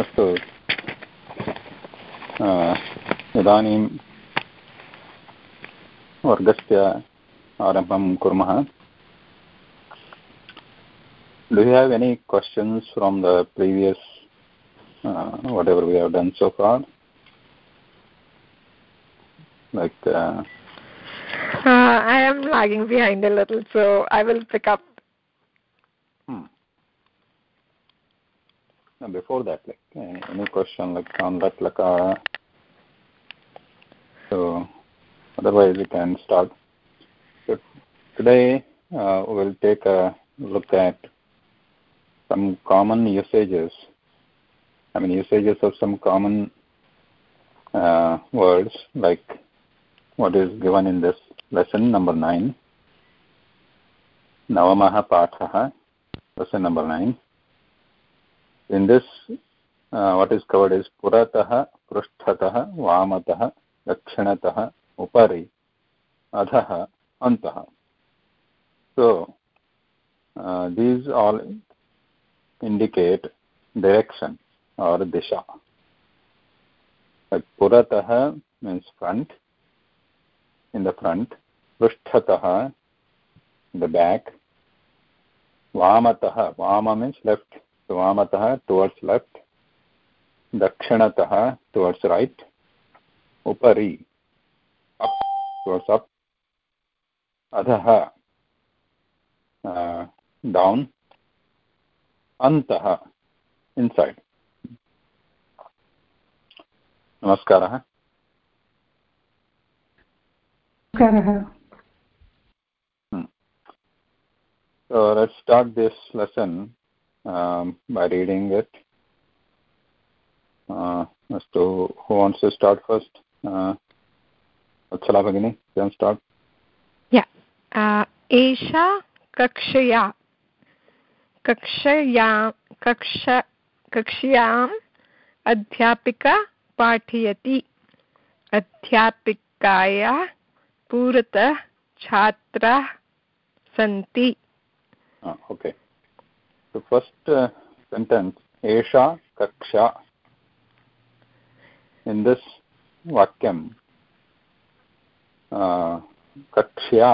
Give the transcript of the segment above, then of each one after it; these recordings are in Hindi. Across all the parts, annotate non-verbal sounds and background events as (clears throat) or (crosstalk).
अस्तु इदानीं वर्गस्य आरम्भं कुर्मः do you have any questions from the previous uh, whatever we have done so far like uh, uh, i am lagging behind a little so i will pick up now before that like any question like on that lakara so otherwise we can start. So today uh, we'll take a look at some common usages i mean usages of some common uh, words like what is given in this lesson number 9 navamah pathah lesson number 9 in this uh, what is covered is puratah prushthatah vamatah dakshinatah upari adhah antah so uh, these all indicate direction or disha like puratah means front in the front prushthatah the back vamatah vama means left so towards left dakshinatah towards right upari up towards up adhah uh, down अन्तः इन्सैड् नमस्कारः नमस्कारः So let's start this lesson um, by reading it. Uh, as to who wants to start first? Uh, Vatsala Bhagini, can start? Yeah. Uh, Esha Kakshaya कक्षया कक्ष कक्ष्याम् अध्यापिका पाठयति अध्यापिकाया पुरतः छात्राः सन्ति ओके फस्ट् सेण्टेन्स् एषा कक्षा इन् दिस् वाक्यं कक्ष्या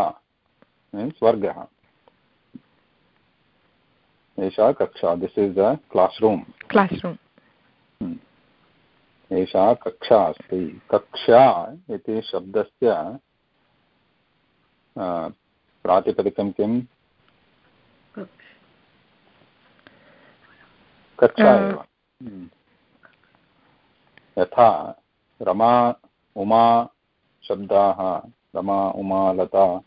मीन्स् वर्गः एषा कक्षा this is a class room class room एषा कक्षा अस्ति कक्षा इति शब्दस्य प्रातिपदिकं किम् कक्षा एव। हम्म। यथा रमा उमा शब्दाः रमा उमा लता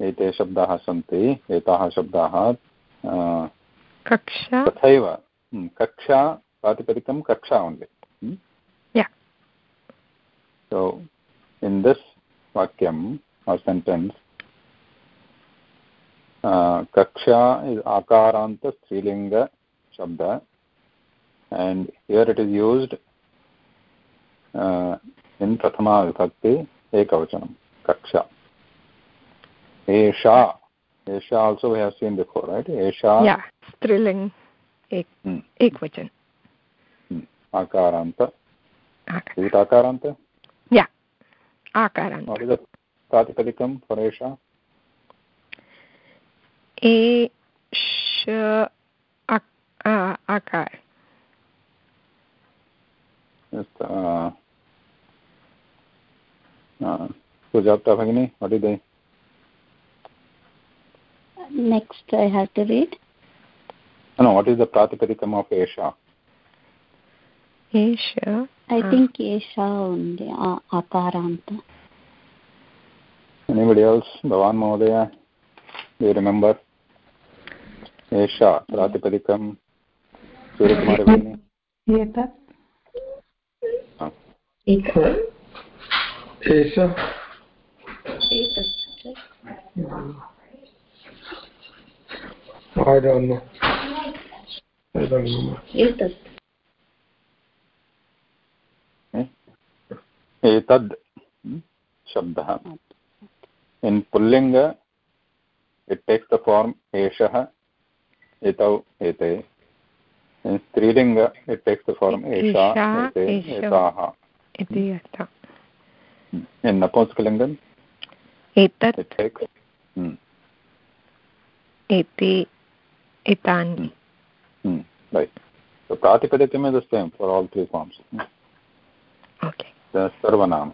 एते शब्दाः सन्ति एताः शब्दाः कक्षा। तथैव कक्षा प्रातिपदिकं कक्षा only this vakyam or sentence uh, kaksha is akaranta strilinga shabda and here it is used uh, in prathama vibhakti ekavachanam kaksha esha esha also we have seen before right esha yeah striling ek hmm. ekvachan hmm. akaranta is it akaranta yeah akaranta what is the pratipadikam for esha e uh, uh, Sujata Bhagini, what did they next i have to read no what is the pratipadikam of esha esha i uh. think esha only uh, akaranta anybody else bhavan mohdaya do you remember esha pratipadikam Suryakumar हाँ। एतद् शब्दः इन् पुल्लिङ्ग इट् टेक्स् द फार्म् एषः एतौ एते। Takes the form Esha, Esha, Ete, Etaha. इति Napunskalingam, एतत् hmm, एते एतानि hmm, for all three forms. Okay The Sarvanam.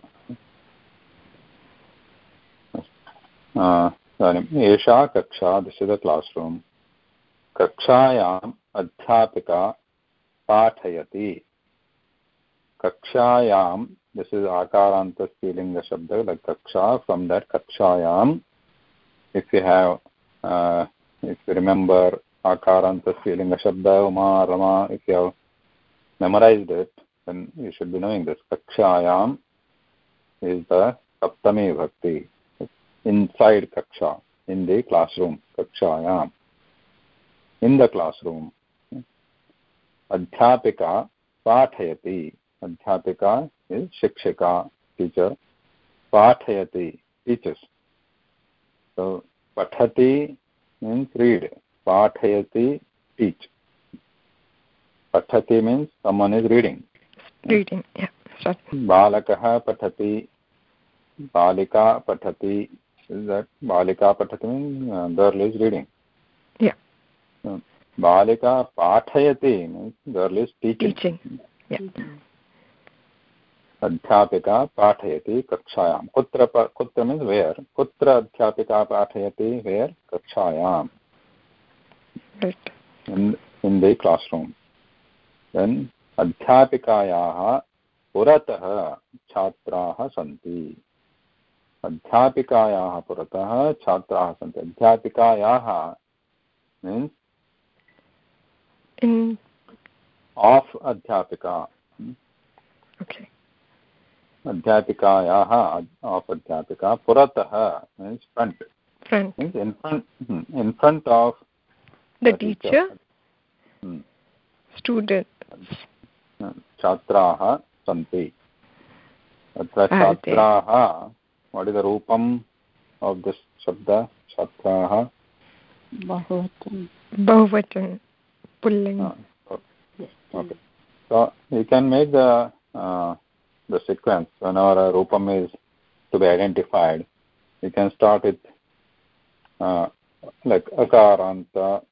Uh, इदानीम् एषा कक्षा this is the class room कक्षायाम् अध्यापिका पाठयति कक्षायां दिस् इस् आकारान्तस्त्रीलिङ्गशब्द लैक् कक्षा from that कक्षायाम् if you have if you remember आकारान्तस्त्रीलिङ्गशब्द Uma Rama if you have memorized it then you should be knowing this kakshayam is the saptami bhakti inside kaksha in the classroom kakshayam in the room अध्यापिका पाठयति अध्यापिका शिक्षिका टीचर् पाठयति टीचर्स् पठति मीन्स् रीड् पाठयति टीच् पठति मीन्स् समन् इस् रीडिङ्ग् बालकः पठति बालिका पठति बालिका पठति मीन्स गर्ल् इज़ रीडिंग बालिका पाठयति yeah. अध्यापिका पाठयति कक्षायां कुत्र कुत्र मीन्स् वेयर् कुत्र अध्यापिका पाठयति? वेयर् कक्षायां in, in the classroom. Then अध्यापिकायाः पुरतः छात्राः सन्ति। अध्यापिकायाः पुरतः छात्राः सन्ति। अध्यापिकायाः मीन्स् आफ् अध्यापिका okay. अध्यापिकायाः आफ् अध्यापिका पुरतः means front means in front in front of the teacher? Hmm. student. छात्राः सन्ति तत्र छात्राः वाट् इस् द रूपम् आफ् दिस् शब्द छात्राः बहुवचन Pulling. Ah, okay. Okay. So you can make the uh, the sequence whenever our rupam is to be identified. You can start with uh, like akaranta,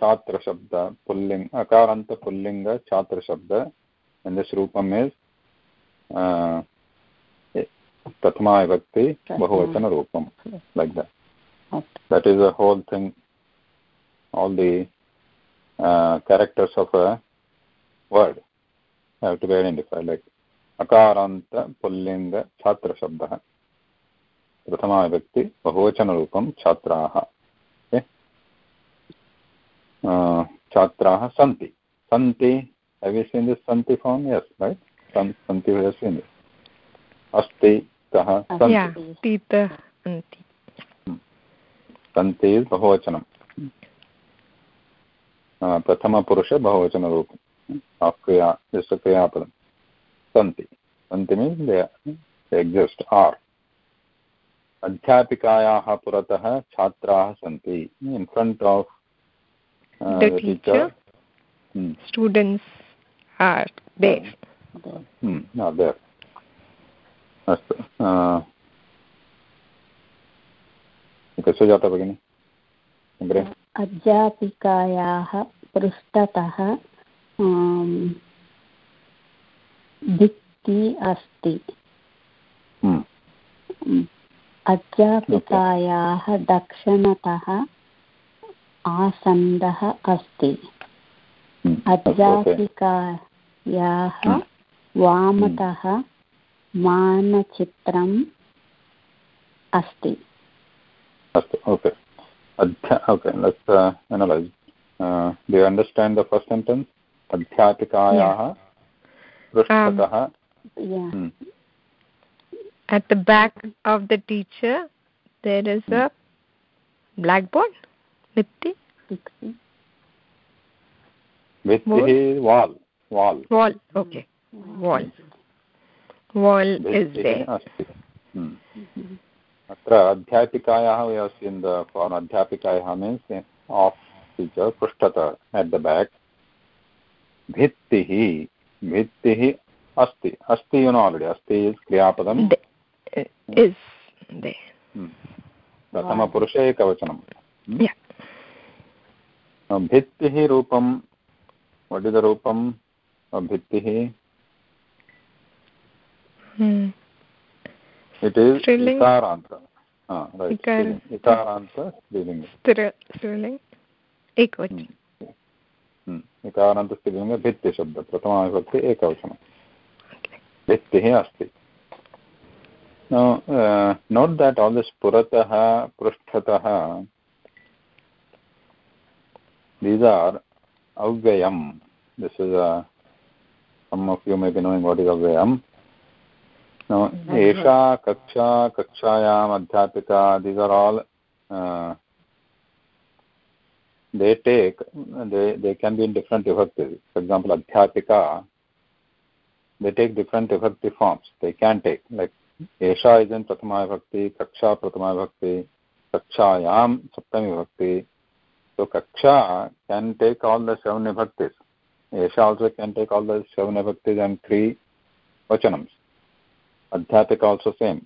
chhatra shabda, pulling, akaranta, pullinga, chhatra shabda, and this rupam is uh, prathama vibhakti, bahuvachana rupam, like that. Okay. That is the whole thing, all the characters of a word have to be identified like akaranta pullinga chhatra shabdah prathama vibhakti bahuvachana rupam छात्राः okay uh, छात्राः सन्ति सन्ति have you seen this santi form yes right Sant, santi we have seen it अस्ति कः सन्ति yeah tita anti सन्ति बहुवचनं प्रथमपुरुष बहुवचनरूपम् क्रिया यस्य क्रियापदं सन्ति सन्ति मीन्स् एक्सिस्ट् आर् अध्यापिकायाः पुरतः छात्राः सन्ति। In front of teacher. students are there. There अस्तु कस्य जाता भगिनि। अग्रे। अध्यापिकायाः पृष्ठतः भित्ति अस्ति। हम्म, अध्यापिकायाः दक्षिणतः आसन्दः अस्ति। हम्म। अध्यापिकायाः वामतः मानचित्रम् अस्ति। अस्तु okay Okay, let's uh, analyze. Uh, do you understand the first sentence? Adhyatikayaha Prushtataha. Um, yeah. Hmm. At the back of the teacher, there is a hmm. blackboard, Vitti. Vitti wall. Wall. Wall, okay. Wall. Wall is there. Hmm. Mm-hmm. अत्र अध्यापिकायाः अस्ति इन् द फार्म् अध्यापिकायाः मीन्स् आफ् टीचर् पृष्ठतः एट् द बेक् भित्तिः भित्तिः अस्ति। अस्ति यु नो आल्रेडि अस्ति क्रियापदं प्रथमपुरुषे एकवचनं भित्तिः रूपं वडिदरूपं भित्तिः। इट् इस् इकारान्त इकारान्त स्त्रीलिङ्ग एकवचनं इकारान्तस्त्रीलिङ्ग भित्तिशब्द प्रथमाविभक्ति एकवचनं भित्तिः अस्ति नोट् देट् आल् दिस् पुरतः पृष्ठतः these are avyayam. This is a some of you may be knowing what is avyayam. Now esha kaksha kakshayam adhyapika these are all uh, they take they they can be in different vibhakti for example adhyapika they take different vibhakti forms they can take like esha is in prathama vibhakti kaksha prathama vibhakti kakshayam saptami vibhakti So Kaksha can take all the seven vibhaktis. Esha also can take all the seven vibhaktis and three vachanams. Adhyapika also same.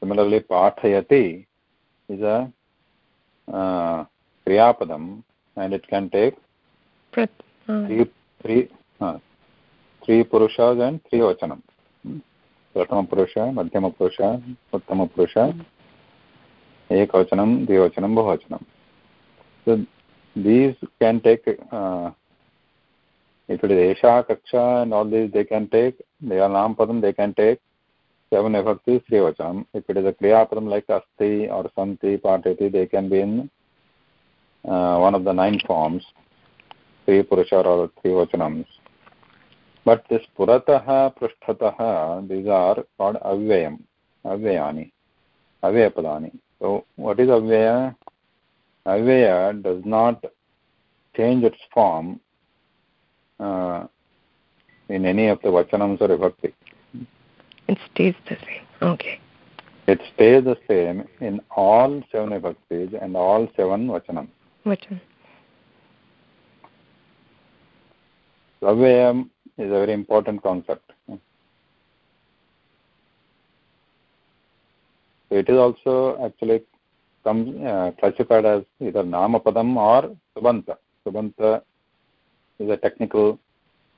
Similarly, Pathayati is a uh, Kriyapadam and it can take Prat uh. three, three, uh, three Purushas and three Vachanam. प्रथमपुरुष मध्यमपुरुष उत्तमपुरुष एकवचनं द्विवचनं बहुवचनं so these can take uh, if it is Esha, Kaksha and all these they can take, they are Padam, they can take seven vibhaktis, three vachanam. If it is a Kriya Padam like Asti or Santi, Patati, they can be in uh, one of the nine forms, three Purusha or three vachanams. But this Purataha, Prushtataha, these are called Avyayam, Avyayani, Avyapadani. So what is Avyaya? Avyaya does not change its form uh, in any of the vachanams or vibhakti. It stays the same. Okay. It stays the same in all seven vibhaktis and all seven vachanams. Vachan. Avyayam is a very important concept. It is also actually comes uh, classified as either Namapadam or Subanta. Subanta is a technical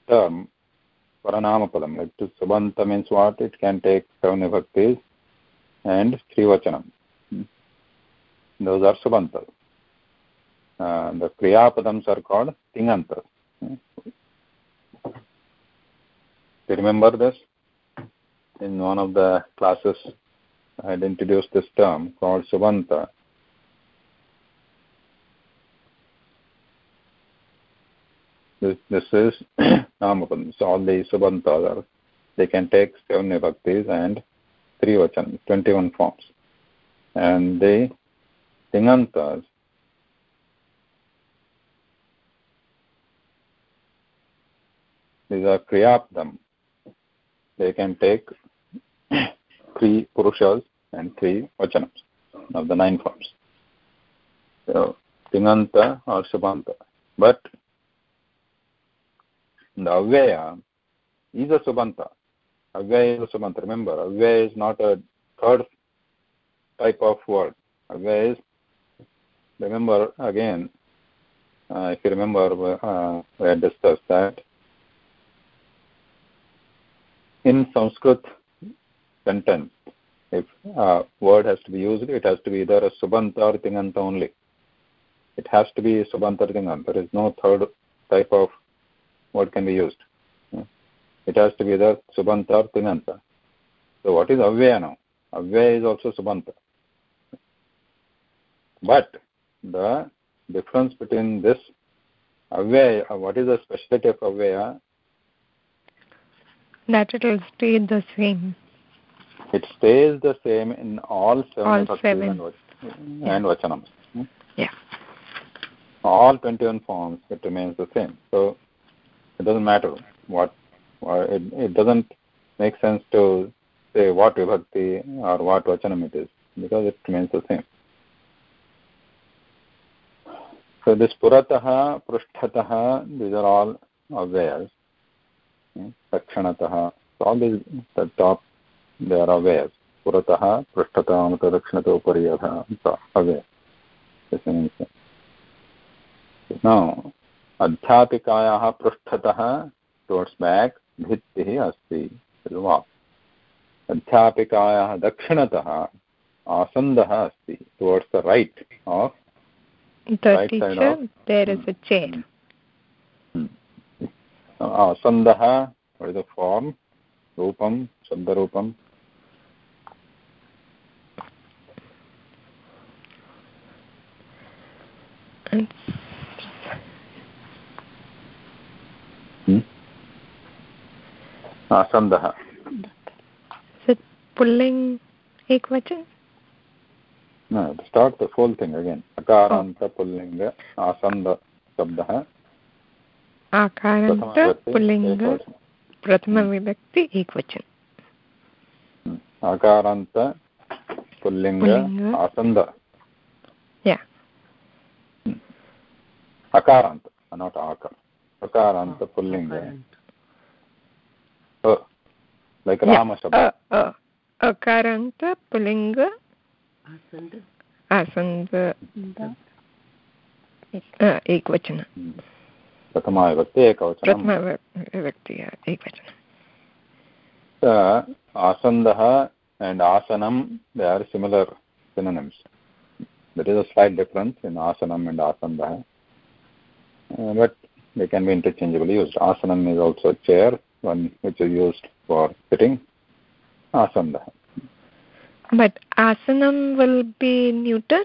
term for a Namapadam. Like to Subanta means what? It can take seven vibhaktis and three vachanam. Those are Subantas. Uh, the Kriyapadams are called Tingantas. Do you remember this? In one of the classes, I had introduced this term called Subanta. This, (clears throat) this is Namapadam. So all the Subantas are, they can take seven vibhaktis and three vachan, 21 forms. And the Tingantas, these are Kriyapdam. They can take (clears throat) three Purushas and three Vachanas of the nine forms. So, Tinganta or Subanta. But the Avyaya is a Subanta. Avyaya is a Subanta. Remember, Avyaya is not a third type of word. Avyaya is, remember again, uh, if you remember, uh, we had discussed that in Sanskrit sentence, if a word has to be used, it has to be either a Subanta or Tinganta only. It has to be Subanta or Tinganta. There is no third type of what can be used. Hmm. It has to be either Subanta or Tinanta. So what is Avyaya now? Avyaya is also Subanta. But the difference between this Avyaya, uh, what is the specialty of Avyaya? That it will stay the same. It stays the same in all seven, all seven. and, hmm, and yeah. Vachanams. Hmm. Yeah. All 21 forms, it remains the same. So it doesn't matter what, what it, it doesn't make sense to say what vibhakti or what vachanam it is because it remains the same. So this purataha, prushtataha, these are all aware. Hmm? Dakshinataha, so all these, the top, they are aware. Purataha, prushtataha, amata, dakshinata, upariyataha, aware. This means. Now, अध्यापिकायाः पृष्ठतः टुवर्ड्स् बेक् भित्तिः अस्ति। वाक् अध्यापिकायाः दक्षिणतः आसन्दः अस्ति। Towards the right of. आसन्दः form? रूपं शब्दरूपं। आसन्दः पुल्लिङ्ग् एकवचन No, start the whole thing again. Akaranta pullinga asanda शब्दः आकारान्त पुल्लिङ्ग प्रथमविभक्ति एकवचन आकारान्त पुल्लिङ्ग आसन्द अकारान्त not akar अकारान्त पुल्लिङ्ग like rama shabda अकारान्त पुल्लिङ्ग आसन्द एकवचन प्रथमाविभक्ति एकवचनं प्रथमविभक्ति एकवचनं आसन्दः and asanam they are similar synonyms there is a slight difference in asanam and asandah uh, but they can be interchangeably used asanam is also chair one which is used for sitting asandah but asanam will be neuter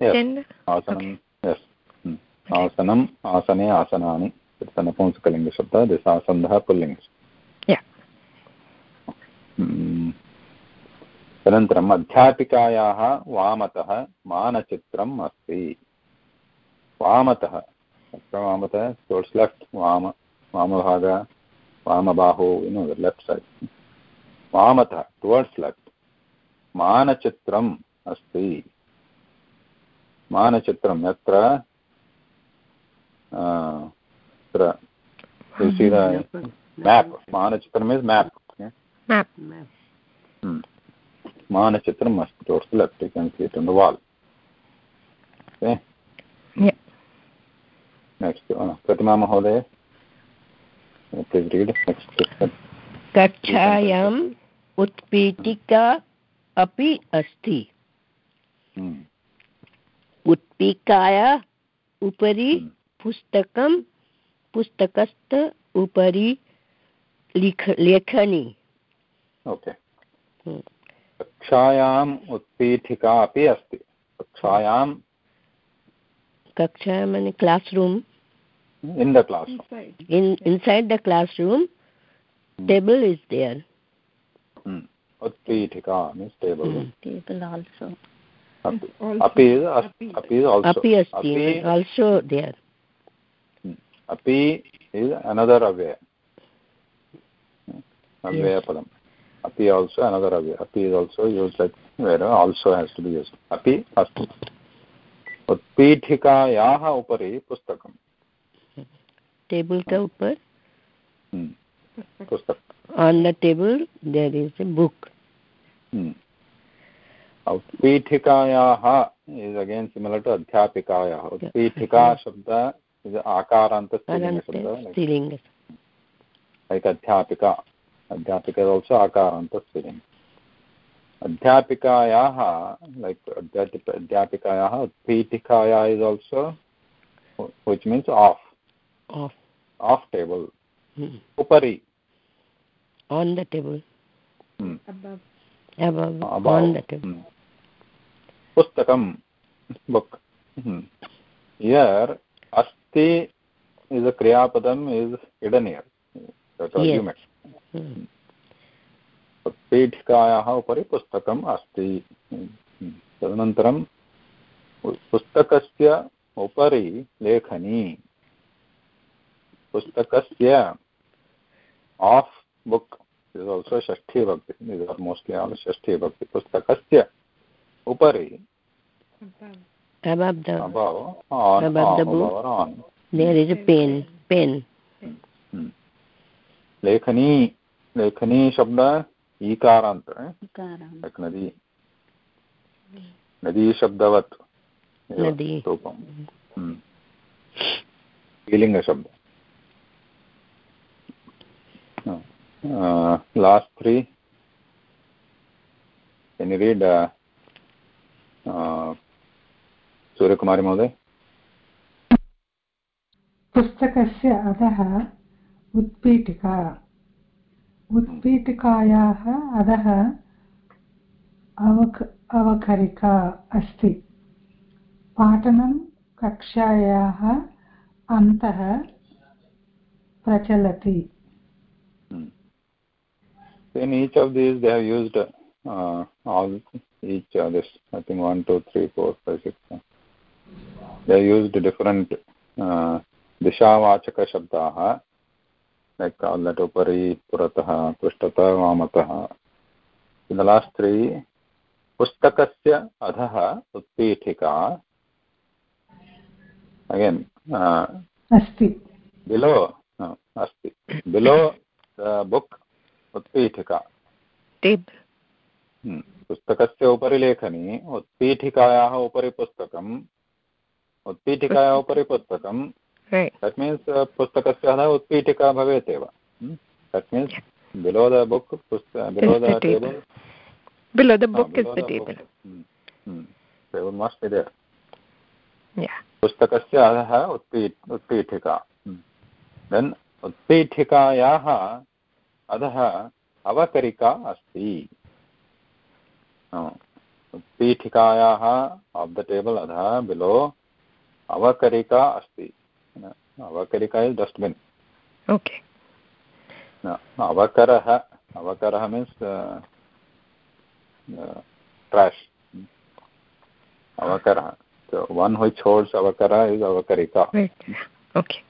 yes gender? asanam okay. yes hmm. Okay. asanam asane asanani it's an nपुंसकलिङ्ग शब्द this asandah pulling yeah अनन्तरम् अध्यापिकायाः वामतः मानचित्रम् अस्ति वामतः वामतः टोर्ड्स् लेफ्ट् वाम वामभाग वामबाहु यु नो लेफ्ट् सैड् वामतः टुवर्ड्स् लेफ्ट् मानचित्रम् अस्ति। मानचित्रं यत्र अत्र मेप् मानचित्रम् इस् मेप् मानचित्रम् अस्ति towards left you can see it the wall next Pratima महोदय कक्षायाम् उत्पीठिका अपि अस्ति। उत्पीठिकाया उपरि पुस्तकं पुस्तकस्थ उपरि लिख लेखनी। ओके कक्षायाम् उत्पीठिका अपि अस्ति। कक्षायां कक्षा मने क्लासरूम् in the classroom in inside the classroom table is there hmm. utpitika means table hmm. table also api is (laughs) api is also api asti also there api is another away away padam api also another away api is also used like where also has to be used api asti उत्पीठिकायाः उपरि पुस्तकम् टेबल का ऊपर। on the table there is a book. उत्पीठिकायाः again similar to अध्यापिकायाः। उत्पीठिका शब्द is आकारान्त स्त्रीलिङ्ग like अध्यापिका। अध्यापिका is also आकारान्त स्त्रीलिङ्ग अध्यापिकायाः like अध्यापिकायाः उत्पीठिकायाः is also which means off off off table hmm. upari on the table hmm. above above above on the table hmm. pustakam book hmm. here asti is a kriya padam is hidden here that argument hmm. पीठिकायाः उपरि पुस्तकम् अस्ति तदनन्तरं पुस्तकस्य उपरि लेखनी पुस्तकस्य आफ् बुक् इस् आल्सो षष्ठी भक्ति इस् आर् मोस्ट्लि आल् षष्ठी भक्ति पुस्तकस्य उपरि. Above the above on above the book. on. There is a pen pen. लेखनी लेखनी शब्द ईकारान्त नदी नदी शब्दवत् नदी रूपं स्त्रीलिङ्गशब्द last three can you read uh, uh, Suryakumari महोदय पुस्तकस्य अधः उत्पीठिका। उत्पीठिकायाः अधः अवक अवकरिका अस्ति। पाठनं कक्षायाः अन्तः प्रचलति। In each of these they have used uh, all each uh, this i think one two three four five six seven. they used different uh, दिशावाचकशब्दाः लैक् लट् उपरि पुरतः पृष्ठतः वामतः in the last three पुस्तकस्य अधः उत्पीठिका again uh, अस्ति below uh, अस्ति below the book उत्पीठिका टेबल् हम्म, पुस्तकस्य उपरि लेखनी उत्पीठिकायाः उपरि पुस्तकम्। उत्पीठिकायाः उपरि पुस्तकं दट् मीन्स् पुस्तकस्य अधः उत्पीठिका भवेत् एव। That means below the book below the table below the book is the table. Yeah. पुस्तकस्य अधः उत्पी उत्पीठिका देन् उत्पीठिकायाः अधः अवकरिका अस्ति। पीठिकायाः आफ् द टेबल् अधः बिलो अवकरिका अस्ति। अवकरिका इस् डस्ट्बिन् okay अवकरः अवकरः means trash अवकरः। One which holds avakara is avakarika right okay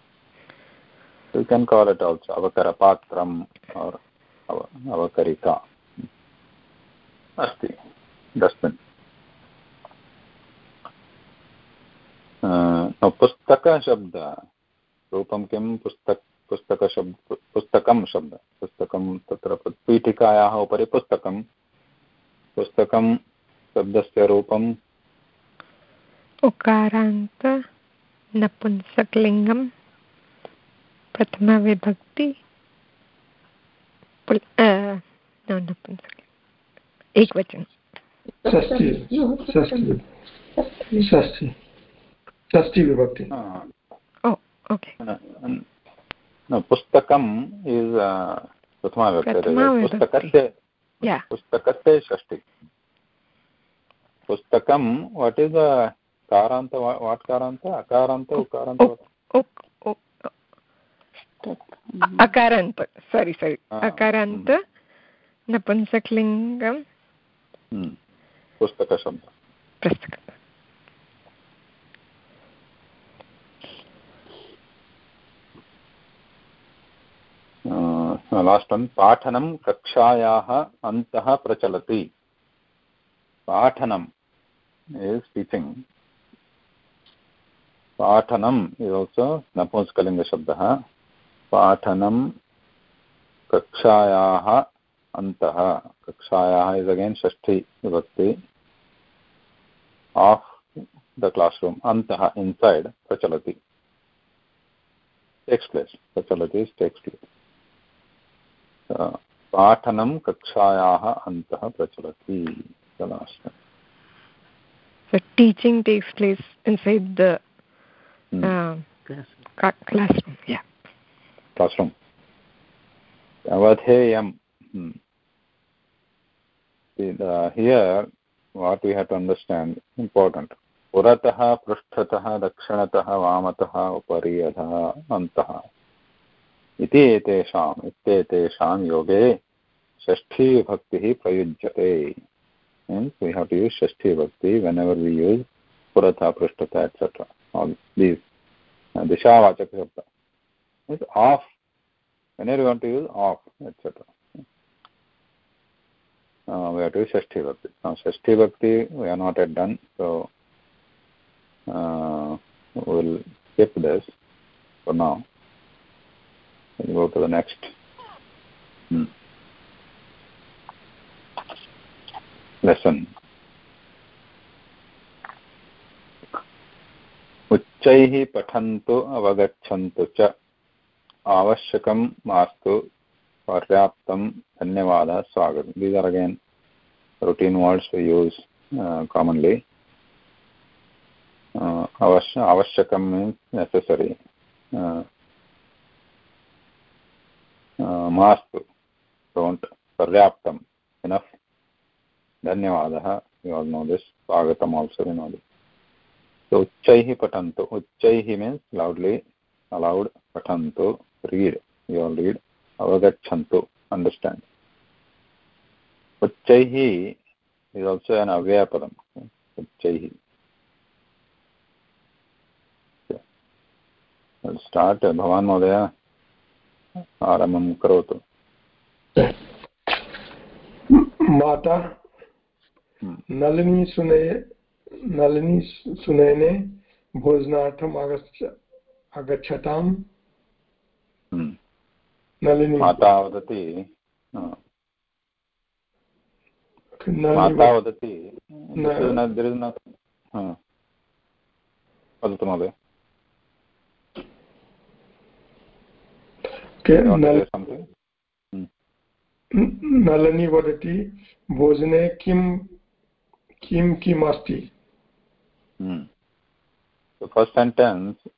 you can call it also avakara patram or av- अस्ति डस्ट्बिन् पुस्तकशब्द रूपं किं पुस्तक पुस्तकशब्द पुस्तकं शब्द पुस्तकं तत्र पीठिकायाः उपरि पुस्तकं पुस्तकं शब्दस्य रूपं उकारान्त नपुंसकलिङ्गं प्रथमविभक्ति एकवचनं षष्टि षष्टि षष्टि षष्टि विभक्ति ओ ओके पुस्तकम् इस् प्रथमा विभक्ति प्रथमा विभक्ति. पुस्तकस्य या पुस्तकस्य षष्टि पुस्तकं वाट् इस् कारान्त वाट् कारान्त अकारान्त उकारान्त उक् उक् अकारान्त सारि सारि अकारान्त नपुंसकलिङ्गं हम्म, पुस्तकशब्द। पुस्तकं लास्ट् वन् पाठनं कक्षायाः अन्तः प्रचलति। पाठनम् इस् टीचिङ्ग् पाठनम् इस् आल्सो नपुंसकलिङ्गशब्दः। पाठनं कक्षायाः अन्तः कक्षायाः इस् अगेन् षष्ठी विभक्ति आफ् द क्लास् रूम् अन्तः इन्सैड् प्रचलति टेक्स् प्लेस् प्रचलति टेक्स् प्लेस् पाठनं कक्षायाः अन्तः प्रचलति last So teaching takes place inside the Hmm. uh, Class. ca- classroom. Yeah. प्रश्नम् अवधेयं here what you have to understand important पुरतः पृष्ठतः दक्षिणतः वामतः उपरि अधः अन्तः इति एतेषाम् इत्येतेषां योगे षष्ठीभक्तिः प्रयुज्यते means we have to use षष्ठीभक्ति when ever we use पुरतः पृष्ठतः एट्सेट्रा दिशावाचकशब्दः uh, means off whenever you want to use off etc uh, we have to use षष्ठी vibhakti now षष्ठी vibhakti we are not yet done so uh, we'll skip this for now we'll go to the next lesson उच्चैः पठन्तु अवगच्छन्तु च आवश्यकं मास्तु। पर्याप्तं धन्यवादः। स्वागतं these are again routine words used commonly अवश्य, आवश्यकं मीन्स् नेसेसरि uh, uh, मास्तु। डोण्ट् पर्याप्तम् इनफ् धन्यवादः। यु आर् नो दिस् स्वागतम् आल्सो वि नो दिस् उच्चैः पठन्तु। उच्चैः मीन्स् लौड्लि अलौड् पठन्तु। Read you all read avagachantu understand uchchaihi is also an avyaya padam uchchaihi We'll start भवान् महोदय आरम्भं करोतु माता नलिनी सुनय नलिनी सुनयने भोजनार्थम् आगच्छ आगच्छताम् माता वदति माता वदति वदतु महोदय। नलिनी वदति भोजने किं किं किम् अस्ति first sentence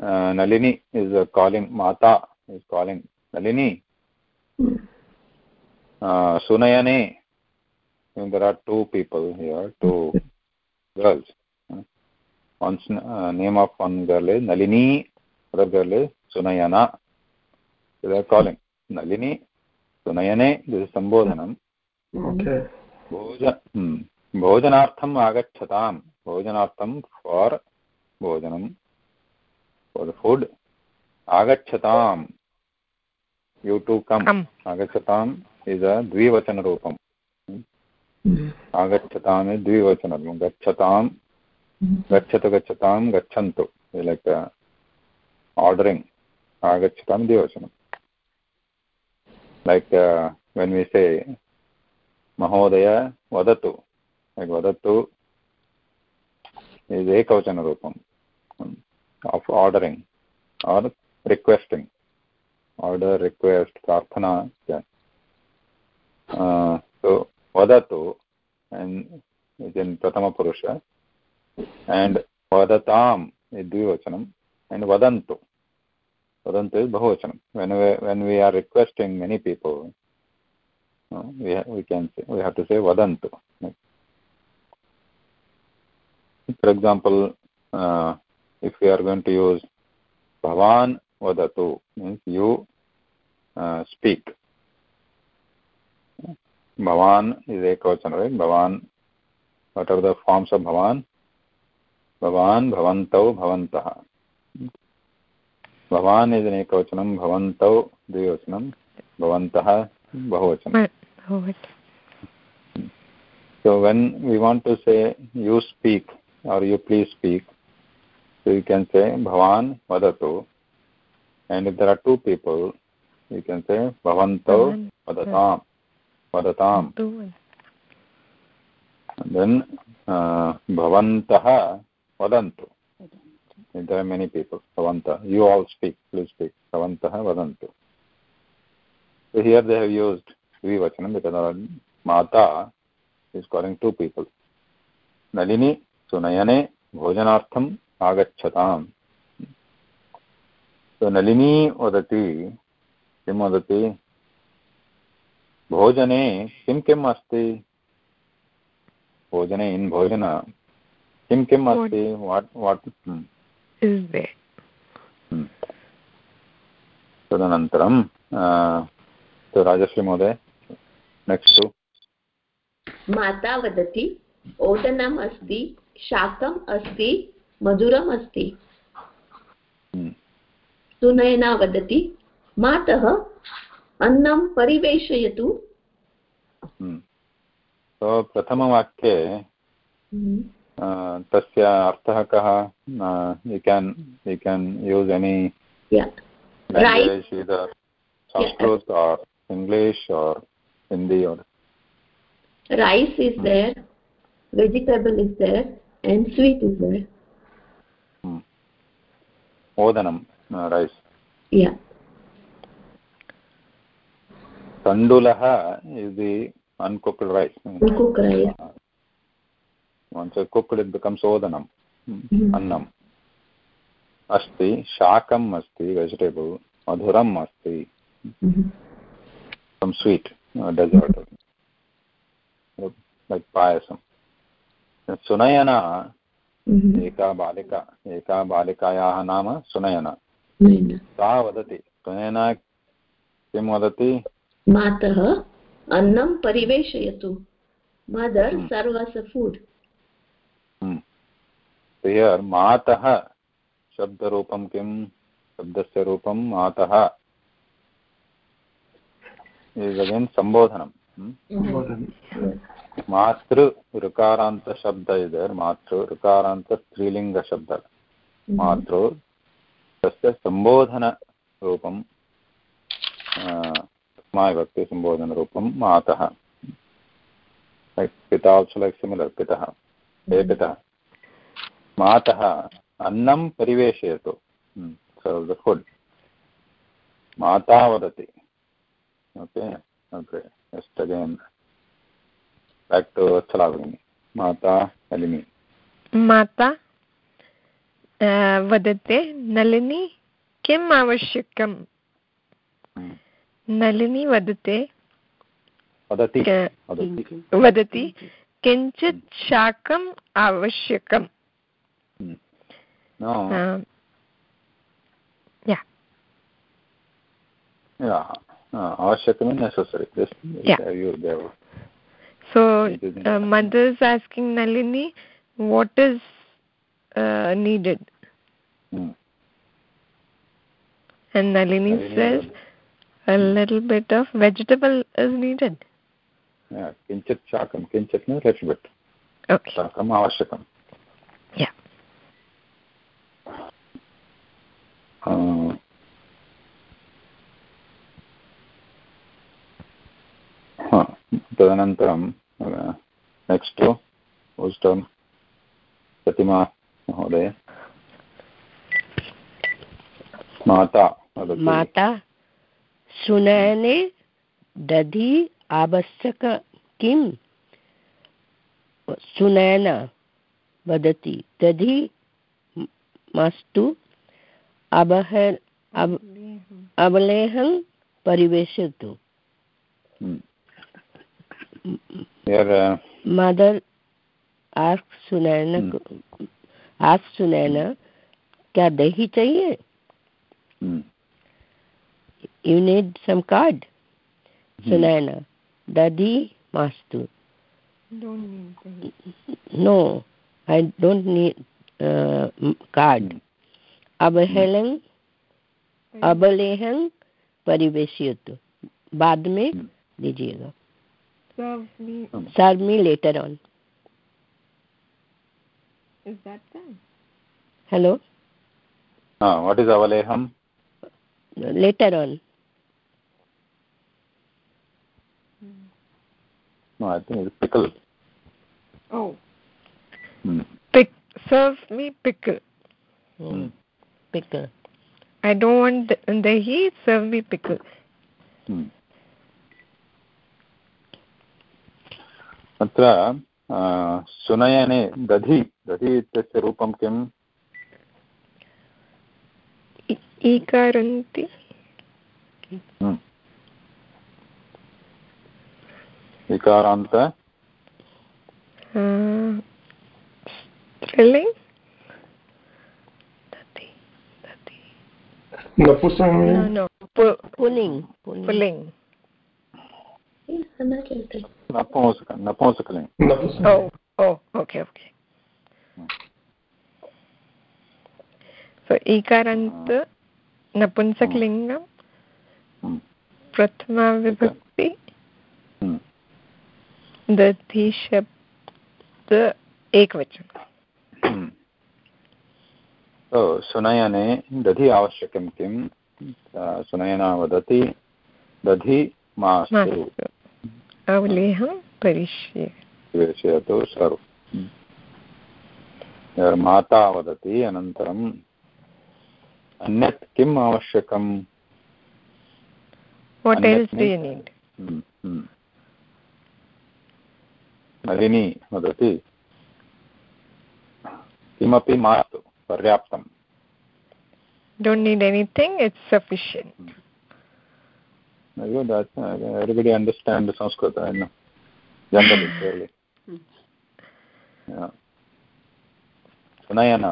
Nalini is calling माता is calling Nalini sunayane and there are two people here two girls one uh, name of one girl is nalini other girl is sunayana so they are calling nalini sunayane this is sambodhanam okay भोज भोजनार्थम् आगच्छताम् भोजनार्थं फार् भोजनं फार् फुड् आगच्छताम् यु टु कम् आगच्छताम् इस् अ द्विवचनरूपम् आगच्छताम् इस् द्विवचनरूपं गच्छतां गच्छतु गच्छतां गच्छन्तु लैक् आर्डरिङ्ग् आगच्छतां द्विवचनं लैक् वेन् वि से महोदय वदतु वदतु of ordering or requesting. Order, request, prarthana. Uh, so vadato and is in Pratama Purusha and vadatam is dvivachanam and vadantu. Vadantu is bahuvachanam. When we, when we are requesting many people, uh, we, ha- we can say, we have to say vadantu. Right? For example, uh, if we are going to use bhavan vadatu means you uh, speak bhavan is ekavachana right bhavan what are the forms of bhavan bhavan bhavantau bhavantah bhavan is an ekavachanam bhavantau dvivachanam bhavantah bahuvachanam so when we want to say you speak or you please speak so you can say bhavan vadatu and if there are two people you can say bhavantau vadatam वदताम् देन् भवन्तः वदन्तु there are many people bhavanta you all speak please speak bhavantah vadantu so here they have used dvivachanam because mata is calling two people nalini sunayane bhojanartham agacchatam so nalini vadati किं वदति? भोजने किं किम् अस्ति? भोजने इन् भोजन। किं किम् अस्ति? वाट् वाट् तदनन्तरं राजश्री महोदय नेक्स्ट् माता वदति ओदनम् अस्ति शाकम् अस्ति मधुरम् अस्ति सुनयना वदति मातः अन्नं परिवेशयतु तो प्रथमवाक्ये तस्य अर्थः कः you can you can use any Sanskrit or English or Hindi or rice is Hmm. there vegetable is there and sweet is there hmm. Uh, uncooked rice. rice Uh, Once it's cooked, it becomes odanam, Mhm. annam. Asti, shakam asti, vegetable. Madhuram asti, Mhm. some sweet, uh, dessert. Uh, Like payasam. Sunayana Mhm. एका बालिका एका बालिकायाः नाम सुनयना. सा वदति सुनयना किं वदति? मातः अन्नं परिवेशयतु। मदर्. सर्व् अस् अ फुड् हियर् मातः शब्दरूपं किं? शब्दस्य रूपं मातः। इस् सम्बोधनं hmm? मातृ ऋकारान्तशब्द इदर् मातृ ऋकारान्तस्त्रीलिङ्गशब्द मातृ तस्य सम्बोधनरूपं स्माविभक्ति सम्बोधनरूपं मातः। पिता also like similar पितः। हे पितः मातः अन्नं परिवेशयतु। so the food माता वदति। Just again back to Vatsala भगिनी माता नलिनी। वदते नलिनी किम् आवश्यकम्? Hmm. नलिनी वदते वदति। किञ्चित् शाकम् आवश्यकम्। no yeah uh, आवश्यकं necessary. So It is uh, mother is asking Nalini, what is uh, needed? Hmm. And Nalini Nalini says, a little bit of vegetable is needed. yeah, किञ्चित् शाकं किञ्चित् न little bit Okay. शाकम् आवश्यकम् Yeah. Uh, हा, तदनन्तरं नेक्स्ट् wisdom प्रतिमा महोदय माता माता सुनयने दधि आवश्यक किम्? सुनयन वदति दधि मास्तु अबह अब अवलेहं परिवेशतु। Hmm. Uh, mother ask Sunaina ask Sunaina क्या दही चाहिए hmm. You need some curd Hmm. Sunaina दधी मास्तु no I don't need curd Hmm. अवहेलं अबलेहं परिवेशियतु बाद में Hmm. दीजिएगा serve me. Um, serve me later on. Is that done? Hello? Uh, what is avaleham? Later on. Hmm. No, I think it's pickle. Oh. Hmm. Pick serve me pickle. Hmm. hmm. Pickle. I don't want the, the serve me pickle. Hmm. अत्र सुनयने दधि दधि इत्यस्य रूपं किम्? ईकारान्ति। Hmm. विकारान्त uh, नपुंसकलिङ्ग नपुंसक नपुंसकलिङ्ग् नपुंसक oh oh okay okay so ikarant napunsaklinga Hmm. prathama vibhakti Hmm. दधि शब्द एकवचन Hmm. सुनयने दधि आवश्यकं किं सुनयना वदति दधि मास्तु अवलेहं परिष्ये विषयतु सर्व। माता वदति अनन्तरम् अन्यत् किम् आवश्यकम्? What else do you need? हम्म, हम्म। नलिनी वदति किमपि मास्तु पर्याप्तं don't need anything it's sufficient. Maybe that, uh, everybody understand the Sanskrit, I know. Generally, clearly. Yeah. सुनयन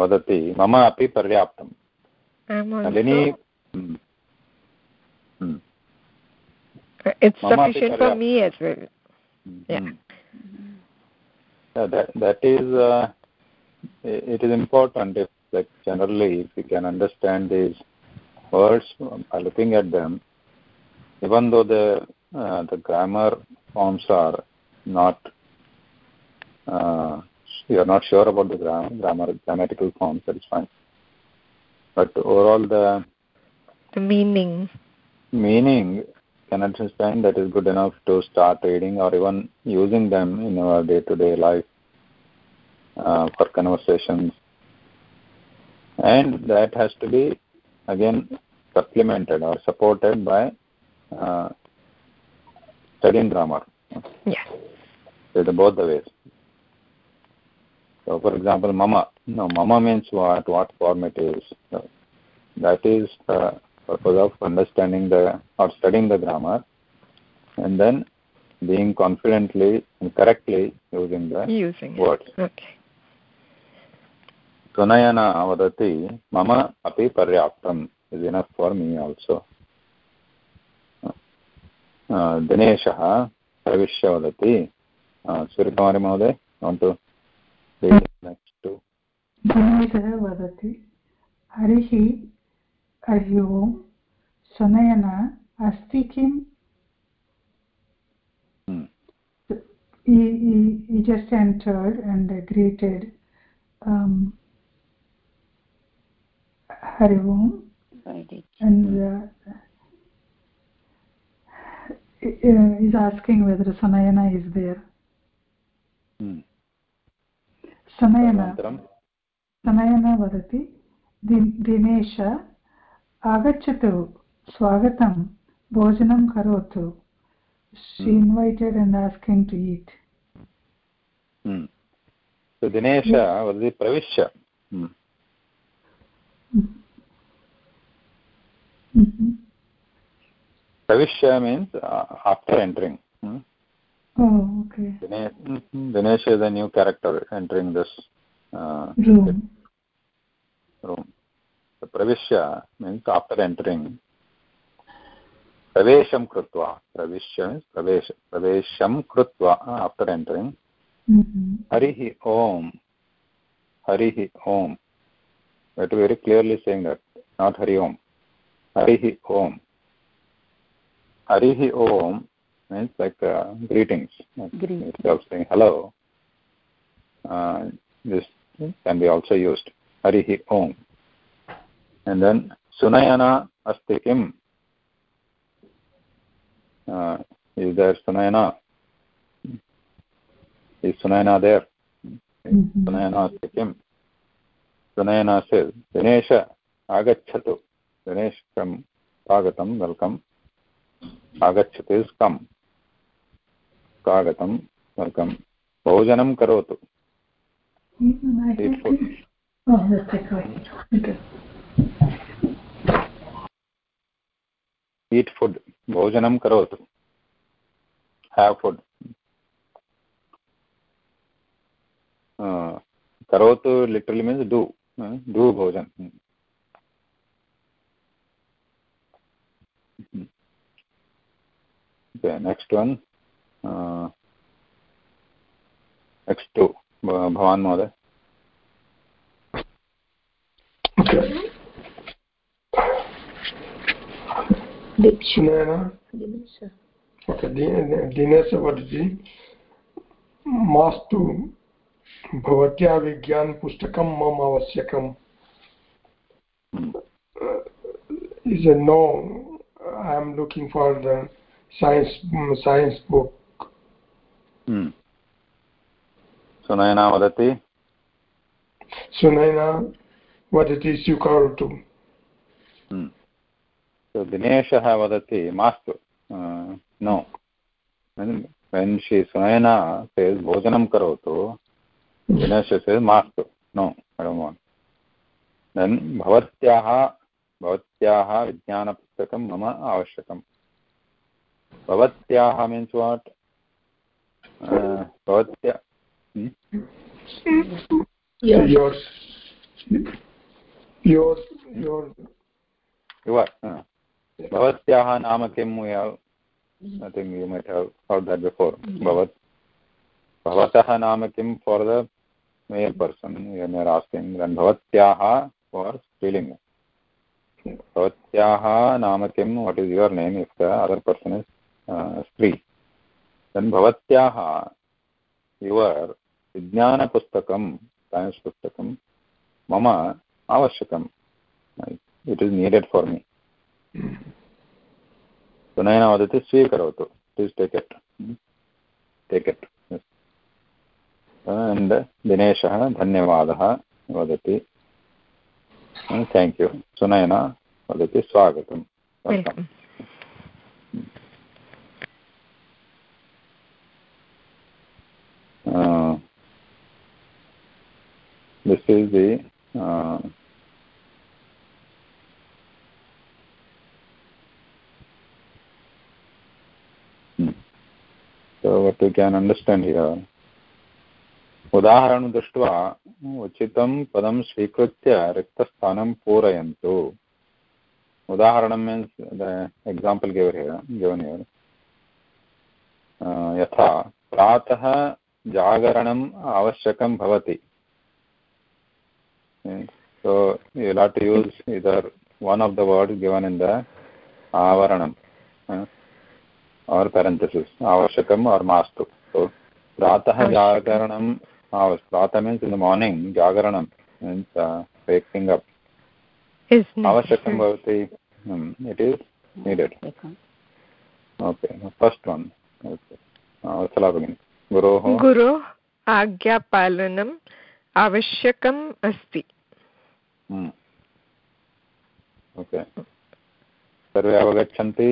वदति मम अपि पर्याप्तं i'm Nalini also hmm, hmm, it's Mama api sufficient for paryaptam. me as well Yeah. Hmm. Yeah, that, that is uh, it is important if like generally if you can understand these words by looking at them. Even though the uh, the grammar forms are not uh, you are not sure about the gram- grammar grammatical forms that is fine. But overall the the meaning. Meaning can understand that is good enough to start reading or even using them in our day to day life uh, for conversations. And that has to be again supplemented or supported by uh, studying grammar yeah with both the ways so for example mama no mama means what what form it is so that is the purpose of understanding the or studying the grammar and then being confidently and correctly using the using words okay सुनयन वदति मम अपि पर्याप्तम् is enough for me also दिनेशः प्रविश्य वदति सूर्यकुमारी महोदय वाण्ट् नेक्स्ट् टु दिनेशः वदति हरिः हरि ओम् सुनयन अस्ति किम् he, he, he just entered and uh, greeted um, Hari Om and uh, uh, is asking whether Sanayana is there. Sanayana, अनन्तरं Sanayana vadati दिनेश आगच्छतु स्वागतं भोजनं करोतु she invited and asking to eat hmm. So Dinesh वदति प्रविश्य Hmm. Mhm. Pravishya means uh, after entering. Hmm? oh okay Dinesh, mhm. Dinesh is a new character entering this uh, room room. So Pravishya means after entering. Pravesham krutva. Pravishya means pravesh. Pravesham krutva after entering. Mhm. Harihi Om. Harihi Om. We have to very clearly saying that, means like uh, greetings. Greeting. Instead of saying hello, uh, this can be also used. Harihi Om. And then Sunayana Asti Kim. Uh, is there Sunayana? Is Sunayana there? Mhm. Sunaina अस्ति किम् सुनयना says दिनेश आगच्छतु दिनेश कम् स्वागतं वेल्कम् आगच्छतु इस् कम् स्वागतं वेल्कम् भोजनं करोतु. I Eat think food. oh eat food भोजनं करोतु. हेव् फुड् करोतु लिटरलि मीन्स् डू डू भोजन. Okay next one uh, next two Bha- bhavan. Okay Dinesh वदति मास्तु भवत्या विज्ञानपुस्तकं मम आवश्यकम् is a no. I am looking for the science mm, science book. Hmm. you call to? Hmm. So दिनेशः वदति मास्तु no when she Sunayana says भोजनं करोतु दिनेश says मास्तु no I don't want then भवत्याः भवत्याः विज्ञानपुस्तकं मम आवश्यकम् भवत्याः मीन्स् वाट् भवत्या भवत्याः नाम किं I think you might have heard that before. Bhavat. Bhavatah नाम किं for the male person when you are asking. Then भवत्याः नाम किं? What is your name if the other person is स्त्री देन् भवत्याः युवर् विज्ञानपुस्तकं सैन्स् पुस्तकं मम आवश्यकम् it is needed for me पुनेन वदति, स्वीकरोतु. Please take it take it and दिनेशः धन्यवादः, वदति. थेङ्क् यू सुनयन वदति स्वागतं this is the uh, so what we can understand here उदाहरणं दृष्ट्वा उचितं पदं स्वीकृत्य रिक्तस्थानं पूरयन्तु उदाहरणं मीन्स् एक्साम्पल् गिवन् हियर् यथा प्रातः जागरणम् आवश्यकं भवति so you will have to use either one of the words given in the avaranam uh, or parenthesis avashakam or mastu so pratah jagaranam prata means in the morning jagaranam means uh, waking up is avashakam bhavati um, it is needed okay first one okay वत्सला भगिनि गुरोः गुरोः आज्ञापालनम् आवश्यकम् अस्ति ओके सर्वे अवगच्छन्ति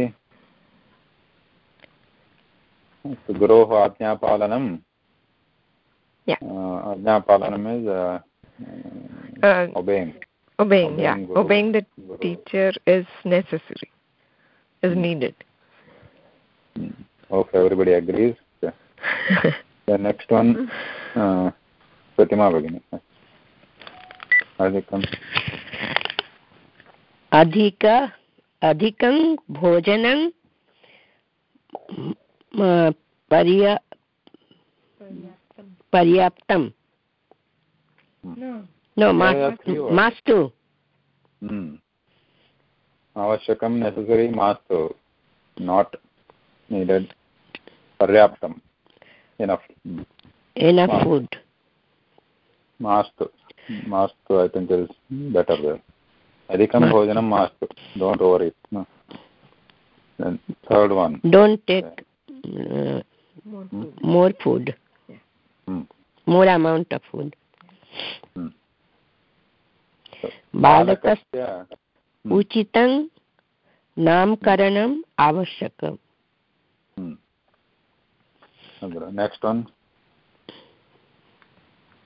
अस्तु गुरोः आज्ञापालनम् आज्ञापालनम् is obeying obeying yeah obeying the teacher is necessary is needed okay everybody agrees (laughs) the next one uh, Pratima Bhagini अधिकम् अधिक अधिकं भोजनं पर्या पर्याप्तं no. मास्तु। आवश्यकं नेसेसरि मास्तु। नाट् needed पर्याप्तम्। Enough. Enough food. मास्तु। मास्तु ऐ थिङ्क् इस् बेटर् अधिकं भोजनं मास्तु। Don't overeat third one don't take more food more amount of food बालकस्य उचितं नामकरणम् आवश्यकम् नेक्स्ट् वन्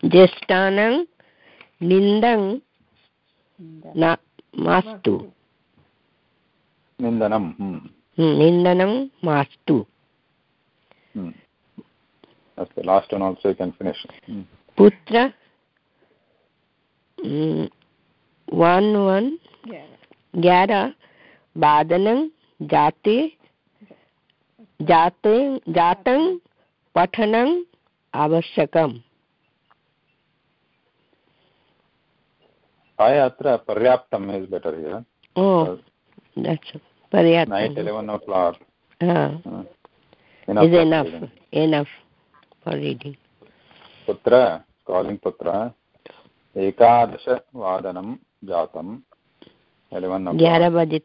ज्येष्ठानां निन्दं मास्तु निन्दनं निन्दनं मास्तु अस्तु last one also can finish पुत्र वन् वन् ग्यार वादनं जाते जाते जातं पठनम् आवश्यकम् प्रायः अत्र पर्याप्तम् is better night eleven o'clock पुत्र कालिङ्ग् पुत्र एकादशवादनं जातम् एलेवन् ग्यारह बजे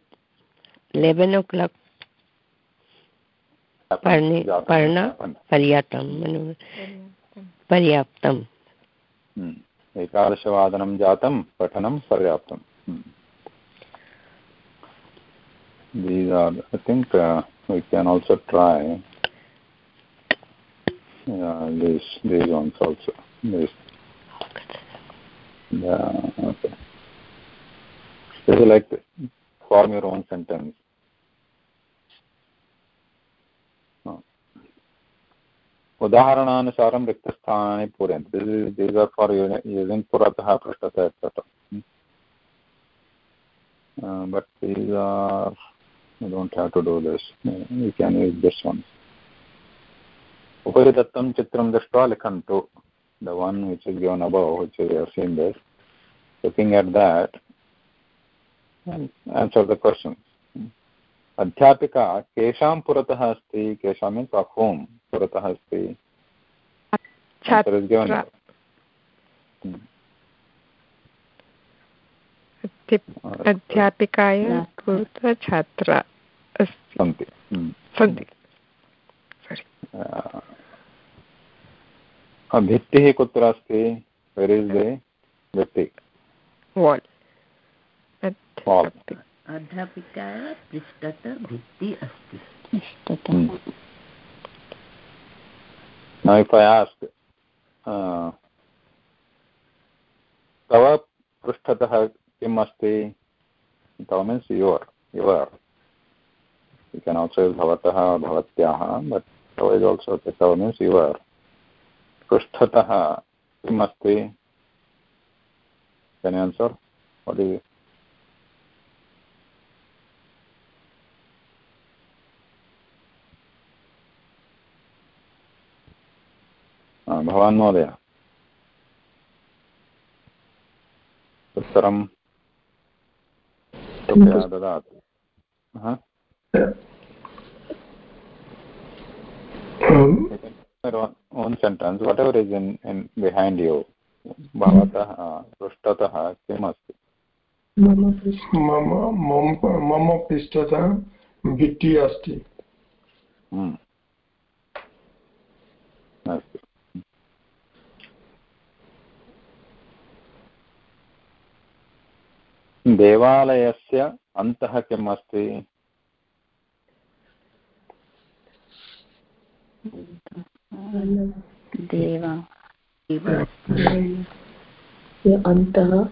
लेवेन् ओ क्लाक् पर्ण पर्याप्तं पर्याप्तम् एकादशवादनं जातं पठनं पर्याप्तम् these are i think uh, we can also try. Uh, these these ones also this yeah okay this is like form your own sentence उदाहरणानुसारं रिक्तस्थानानि पूरयन्ति दीस् आर् फार् यूसिङ्ग् पुरतः पृष्ठतः etcetera but these are you don't have to do this you can use this one उपरि दत्तं चित्रं दृष्ट्वा लिखन्तु। The one which is given above which scene this looking at that answer the question अध्यापिका केषां पुरतः अस्ति केषां मीन्स् आफ् होम् पुरतः अस्ति अध्यापिकाय छात्रा सन्ति सन्ति हाँ, भित्तिः कुत्र अस्ति। hmm. uh, तव पृष्ठतः किम् अस्ति? तव means your your you can also भवतः भवत्याः बट् तव इस् आल्सो तव मीन्स् युवर् पृष्ठतः किम् अस्ति can you answer? What is it भवान् महोदय उत्तरं कृपया ददातु own sentence. Whatever is in, in behind you भवतः पृष्ठतः किम् अस्ति मम पृष्ठतः भित्तिः अस्ति अस्तु देवालयस्य अन्तः किम् अस्ति? अन्तः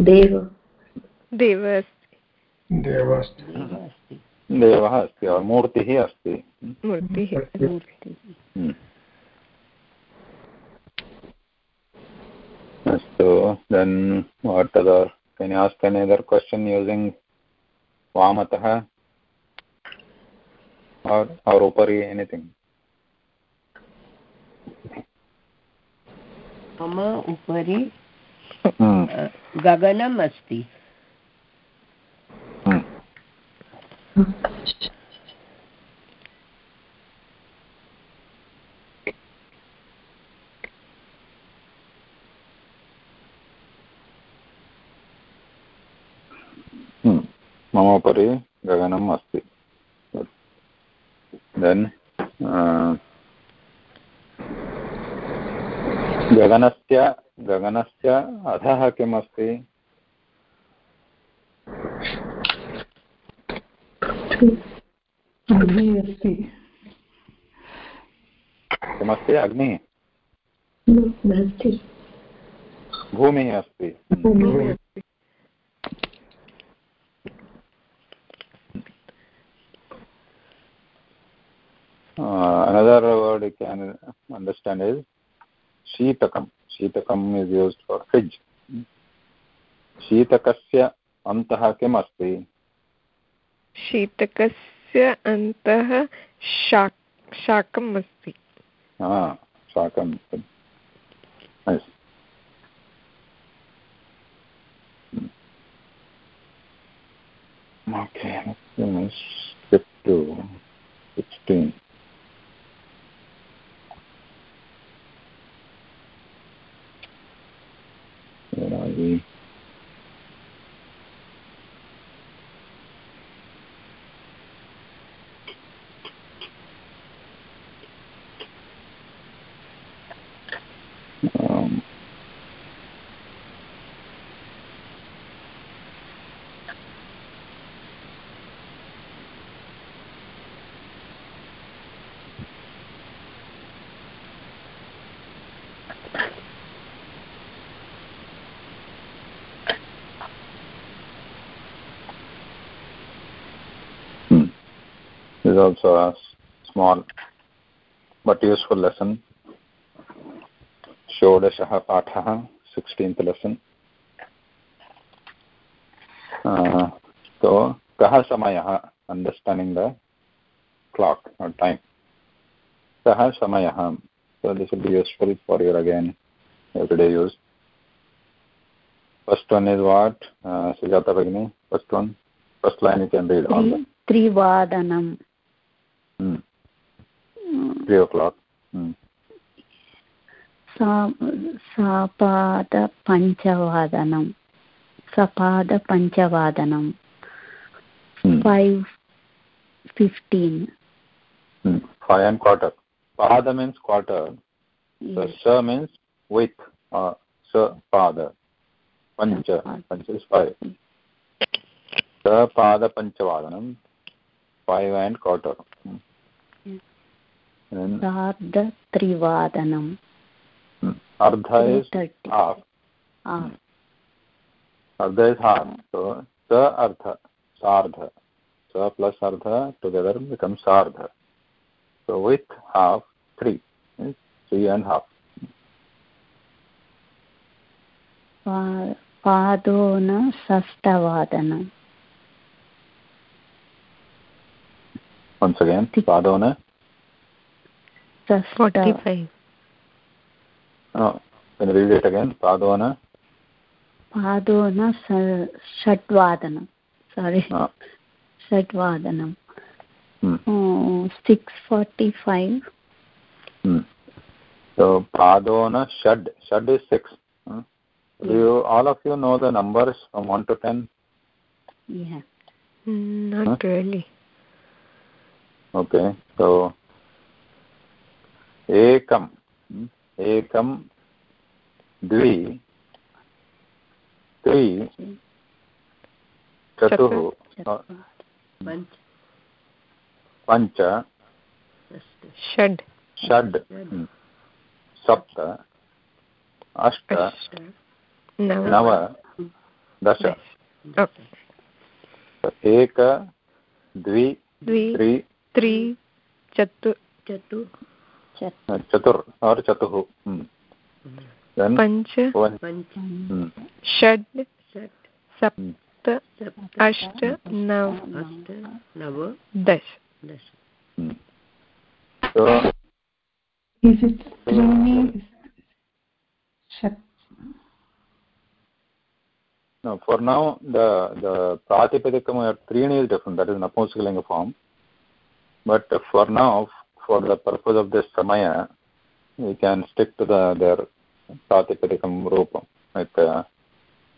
देव। देव देव अस्ति देवः अस्ति मूर्तिः अस्ति। मूर्तिः अस्तु। Then what other can ask an other question using वामतः? or or upari anything? मम उपरि गगनम् अस्ति। मम उपरि गगनम् अस्ति। देन् गगनस्य गगनस्य अधः किम् अस्ति किमस्ति अग्निः भूमिः अस्ति uh, another word you can understand is शीतकं शीतकम् इस् यूस्ड् फार् फ्रिड्ज् शीतकस्य अन्तः किम् अस्ति? शीतकस्य अन्तः शाक् शाकम् अस्ति। शाकम् Okay, let's skip to 16. Hallelujah is also a small but useful lesson. Shodashah Pathah, 16th lesson. Uh, so, Kaha Samayaha, understanding the clock or time. Kaha Samayaha. So, this will be useful for you again, everyday use. First one is what? Uh, Sujata First one. First line you can read all. the... Trivadanam त्रिवादनं three o'clock सपादपञ्चवादनं सपादपञ्चवादनं five fifteen five and quarter pada means quarter so sa means with uh, sa pada pancha pancha is five sa pada panchavadanam five and quarter सार्ध सार्धत्रिवादनम्। अर्ध इस् हाफ् अर्ध अर्ध सार्ध. स प्लस् अर्ध टुगेदर् बिकम् सार्ध. सो with half three three and half पादोन षष्ठवादन पादोन padona 45 oh can you read it again padona पादोन षट्वादनं सारी षट्वादनं six forty five so padona shad shad is six huh? do you all of you know the numbers from 1 to 10 yeah not huh? really okay so एकम्। एकं द्वि त्रि चतुः पञ्च। षड्। षड्। सप्त अष्ट नव। दश। एक द्वि त्रि त्रि चतु। चतु। चतुर् और चतुः पञ्च षड् सप्त अष्ट नव नव दश no for now the the pratipadikam or trini is different that is napunsakalinga form but for now for the purpose of this samaya we can stick to the their rupam like uh,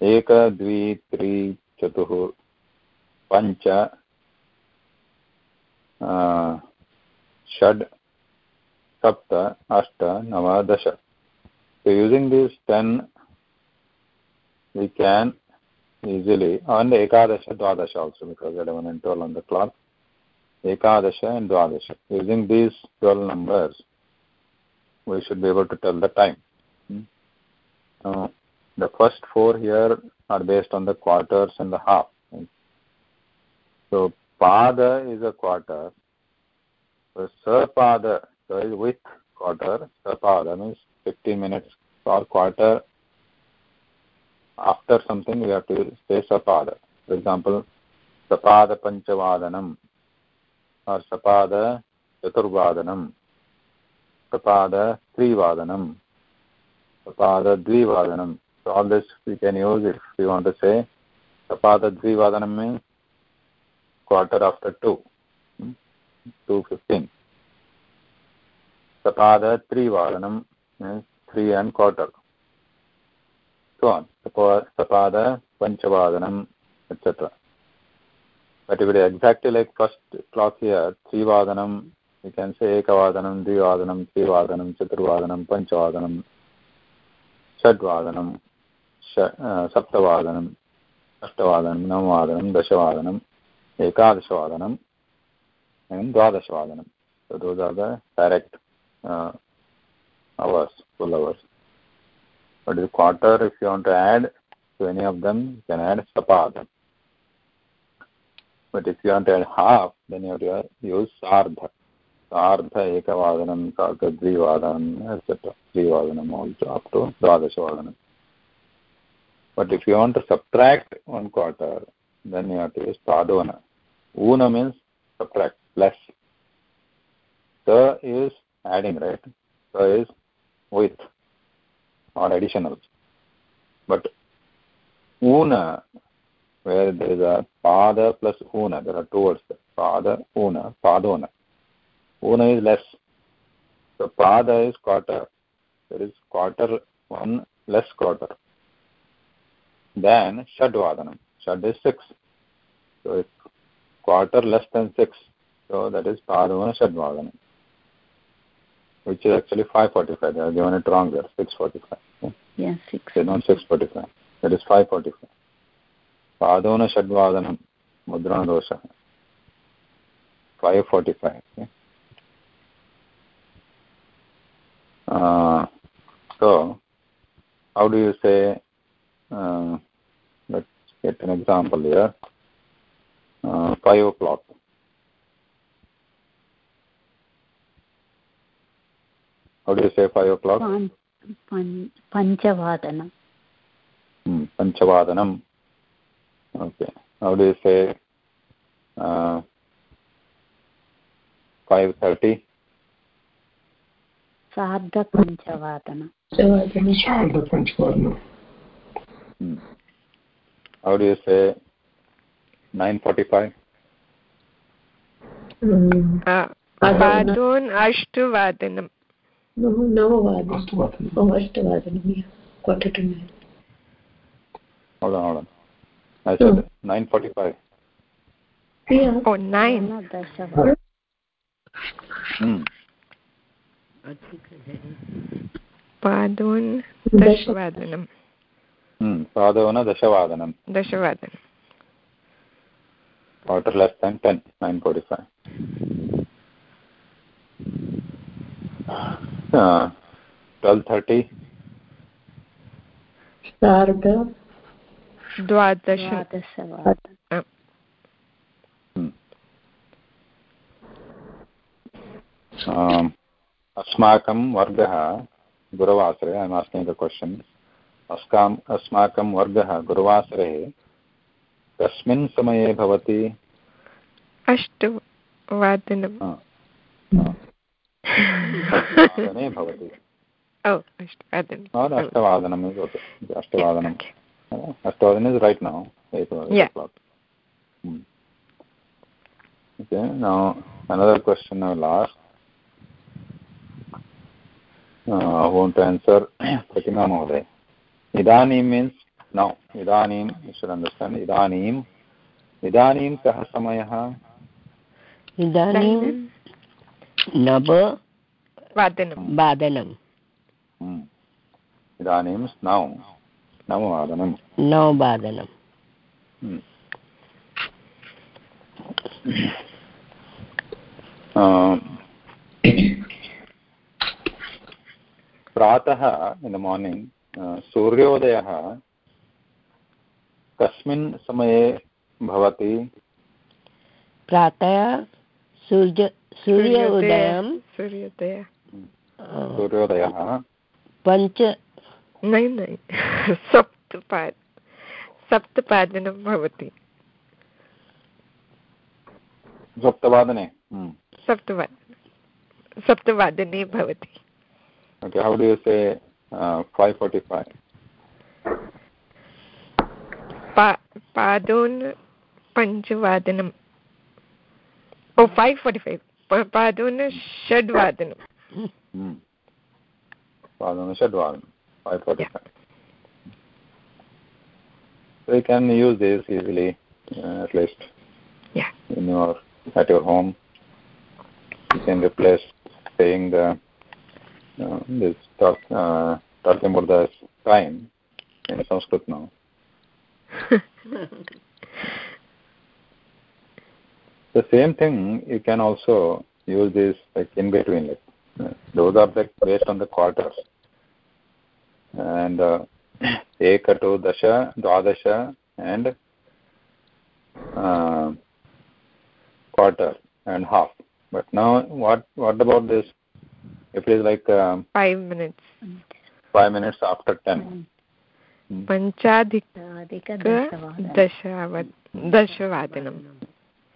एक द्वि त्रि चतुः पञ्च षड् सप्त अष्ट नव दश so using these 10 we can easily and ekadasha dwadasha also because 11 and 12 on the clock ekadasha and dwadasha using these 12 numbers we should be able to tell the time. Hmm. Now the first four here are based on the quarters and the half. Hmm. So pada is a quarter. So sapada so is with quarter. Sapada means 15 minutes or quarter. After something we have to say sapada for example sapada panchavadanam और सपाद चतुर्वादनम। सपाद त्रिवादनम। सपाद द्विवादनम। से सपाद द्विवादनम में quarter after two two fifteen सपाद त्रिवादनम थ्री एंड क्वार्टर सपाद पंचवादन etcetera but if it is exactly like first clock here trivadanam you can say ekavadanam dvivadanam trivadanam chaturvadanam panchavadanam षड्वादनं सप्तवादनम् अष्टवादनं नववादनं दशवादनम् एकादशवादनम् and dwadashvadanam so those are the direct uh, hours full hours but the quarter if you want to add to any of them you can add sapada want to add half then you have to use sardha सार्ध एकवादनं सार्धद्विवादनम् त्रिवादनम् also up to dvadashavadanam but if you want to subtract one quarter then you have to use padona una means subtract less the is adding right the is with or additional but una where there is a pada plus una. There are two words pada una padona. Una is less. So pada is quarter. There is quarter one less quarter. Then shadvadanam shad is six. So it's quarter less than six so that is padavana shadvadanam which is actually 545 they have given it wrong there 645 yeah six. They not 645 that is 545 545 okay? Uh, so, how do you say, uh, let's get an example here, uh, 5 o'clock. How do you say 5 o'clock? panchavadanam Hmm, panchavadanam. Okay. How do you say uh, 5.30? सार्धपञ्चवादनं सार्धपञ्चवादनम् Hmm. How do you say 9.45? पादोन् अष्टवादनं नववादनं oh अष्टवादनं quarter to nine Hold on, hold on. I said 9.45. yeah oh nine दशवादनं Hmm. पादोन् दशवादनं Hmm. Padavana dashavadanam. दशवादनं Quarter less than 10, 9.45. Uh, 12.30, सार्ध द्वादश um, अस्माकं वर्गः गुरुवासरे I am asking the question अस्काम् अस्माकं वर्गः गुरुवासरे कस्मिन् समये भवति? अष्टवादनं भवति? ओ अष्टवादनं Or अष्टवादनम् is okay. अष्टवादनम् Okay. अष्टवादन is right now. Eight, eight Yeah. o'clock. Hmm. Okay, now another question I will ask. Uh, I want to answer (clears throat) Pratima Mahoday. Idanim means now. Idanim, you should understand. Idanim. Idanim कः समयः इदानीं नव वादनं वादनं Hmm. इदानीं now. नववादनं नववादनं. Um, प्रातः इन् द मार्निङ्ग् सूर्योदयः कस्मिन् समये भवति? प्रातः सूर्य सूर्योदय सूर्योदयः। पञ्च नै नै (laughs) सप्तपाद। सप्तपादनं भवति। सप्तवादने? Hmm. सप्तवाद। सप्तवादने भवति। Okay, how do you say uh, 5:45? पा पादोन् पञ्चवादनं ओ फैव् फोर्टि फैव् पादोन् षड्वादनं Shadvadan, 5:45. So you can use this easily, uh, at least Yeah. in your at your home. You can replace saying the uh, this talk uh, talking about the time in Sanskrit now. (laughs) The same thing you can also use this like in between. Like uh, those are like based on the quarters And uh, ekatu dasha, dwadasha, and uh, quarter and half. But now, what what about this? If it is like um, five minutes. Five minutes after ten. दशवादनं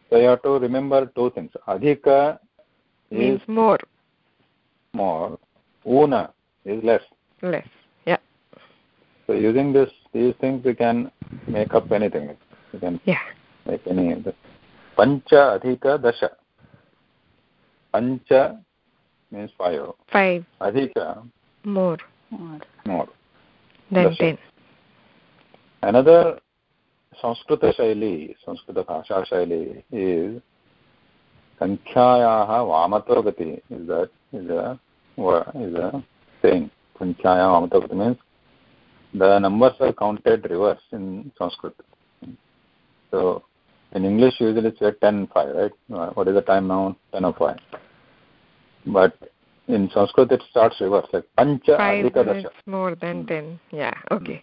so you have to remember two things adhika means more more una is less less yeah so using this these things we can make up anything we can yeah make any pancha adhika dasha pancha means five five adhika more more more than ten another संस्कृतशैली संस्कृतभाषाशैली is सङ्ख्यायाः वामतो गति is is is a saying sankhyayaam vamatho gati means the numbers are counted reverse in sanskrit. So in english usually it's 10 5 right? Uh, what is the time now? 10 or 5 but in sanskrit it starts reverse like pancha adhika dasha. more than hmm. 10 yeah okay.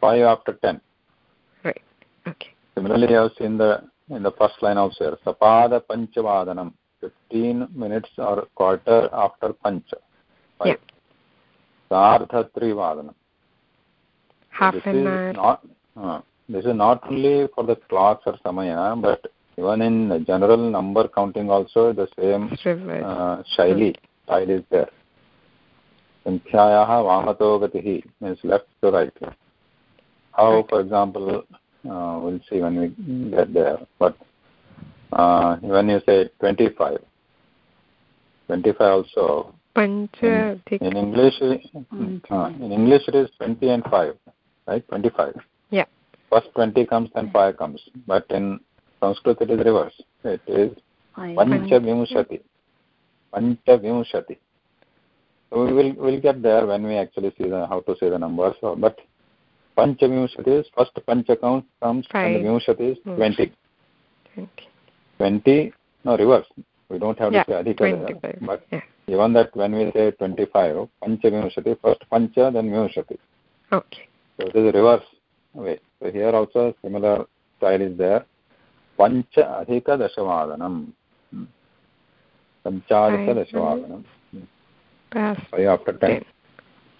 Hmm. 5 after 10 Right, Okay. Similarly, I have seen the in the first line also here, Sapada Panchavadanam, 15 minutes or quarter after Pancha. Yeah. Sardha Trivadanam Half this an hour. Not, uh, this is not only for the clocks or samaya, but even in general number counting also the same uh, shaili, style is there. संख्यायाः वामतो गतिः means left to right. How, for example, uh, we'll see when we get there. But uh, when you say 25, 25 also. Pancha. In, in English, uh, in English it is 20 and 5, right? 25. Yeah. First 20 comes, then 5 comes. But in Sanskrit it is reverse. It is Pancha Vimshati. Pancha Vimshati. So we will we'll get there when we actually see the, how to say the numbers. So, but panchavinshati is first pancha count comes Five. and the vinshati is 20. 20. 20, no, reverse. We don't have yeah, to say adhika there, but yeah. even that when we say 25, Pancha panchavinshati, first pancha, then vinshati. Okay so it is reverse. Way so here also similar style is there. Pancha adhika dashavadanam hmm. panchadasha dashavadanam hmm. past so after 10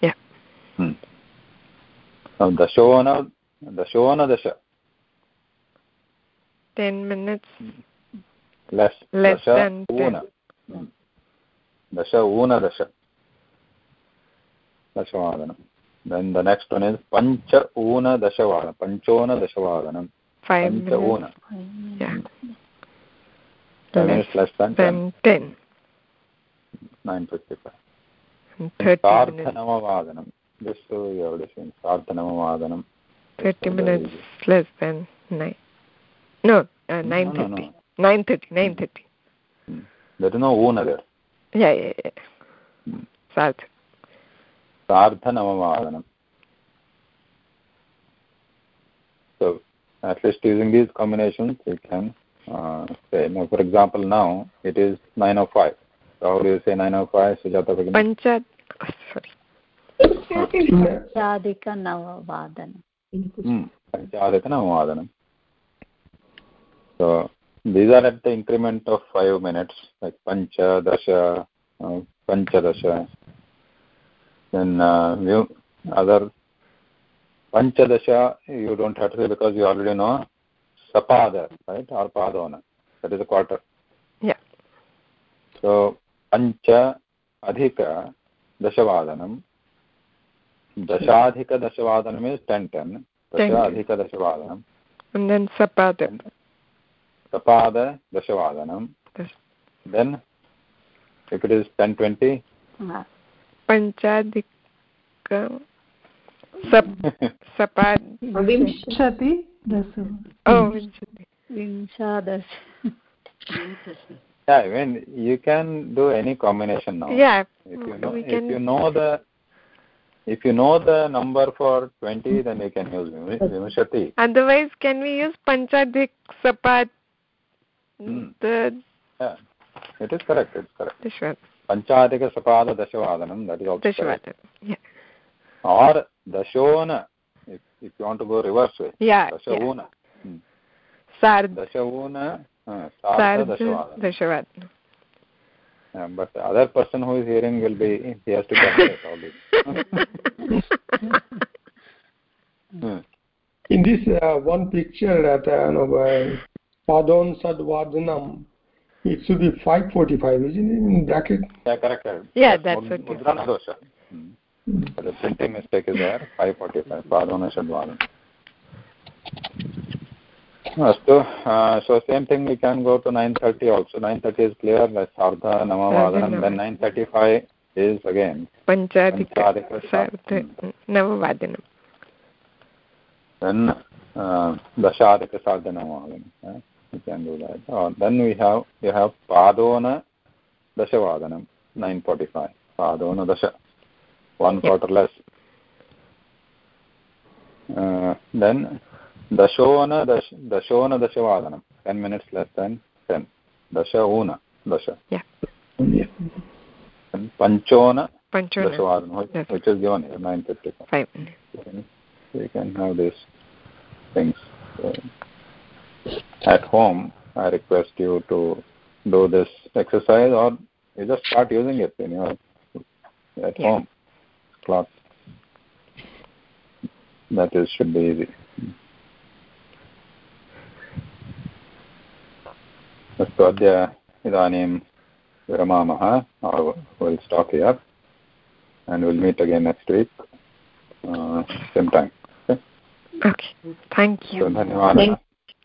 yeah. Hmm. So dashona dashona dasha. 10 minutes. Hmm. Less less dasha than una. Dasha una dasha. Dashavadanam पञ्च ऊनदशवादनं पञ्चोनदशवादनं पञ्च ऊन nine fifty five सार्धनववादनं this so you have seen sarthanamavadanam 30 minutes less than 9 no uh, 9:30 no, no, no. 9:30 9:30 hmm. there is no una there yeah yeah yeah hmm. sarth sarthanamavadanam so at least using these combinations we can uh, say now for example now it is 905 so how do you say 905 sujata pancha sorry पञ्चाधिकनववादनम् so these are at the increment of five minutes like pancha dasha uh, pancha dasha then uh, other pancha dasha you don't have to say because you already know sapada right or padona that is a quarter yeah so pancha adhika dashavadanam दशाधिकदशवादनं means ten ten दश अधिकदशवादनं सपाद सपाद दशवादनं देन् if it is 1020 पञ्चाधिक विंशति विंशदश yeah i mean you can do any combination now yeah if you know if you know the if you know the number for 20 then you can use vimshati otherwise can we use panchadhik sapat hmm. the yeah it is correct it's correct dashvat panchadhika sapada dashavadanam that is also dashavadanam yeah or dashona if, if you want to go reverse way yeah dashavuna yeah. hmm. sard dashavuna सार्धदशवादनं Yeah, but the other person who is hearing will be he has to calculate all this. hmm. In this uh, one picture that uh, no, uh, Padon Sadvardhanam, it should be 545, isn't it, in bracket? Yeah, correct. correct. Yeah, that's okay. Mudrana dosha. Hmm. But the printing mistake is there, 545, Padona Shadvadan. अस्तु so same thing we can go to 930 also 930 is clear like sardha namavadanam then 935 is again पञ्चाधिक पञ्चाधिक सार्ध नववादनं then uh, dashadika sadhanavadanam uh, we can do that oh, then we have you have padona dashavadanam 945 padona dasha one quarter less. uh, then dashona dash dashona dashavadanam 10 minutes less than 10 dasha una dasha yeah. Yeah. panchona panchona dashavadanam which, yes. which is given here 955 five so you can have these things. so, at home i request you to do this exercise or you just start using it in your at Yeah. home class that is should be easy अस्तु अद्य इदानीं विरमामः will stop here and we'll meet again next week uh, same time Okay. Thank you. so धन्यवादः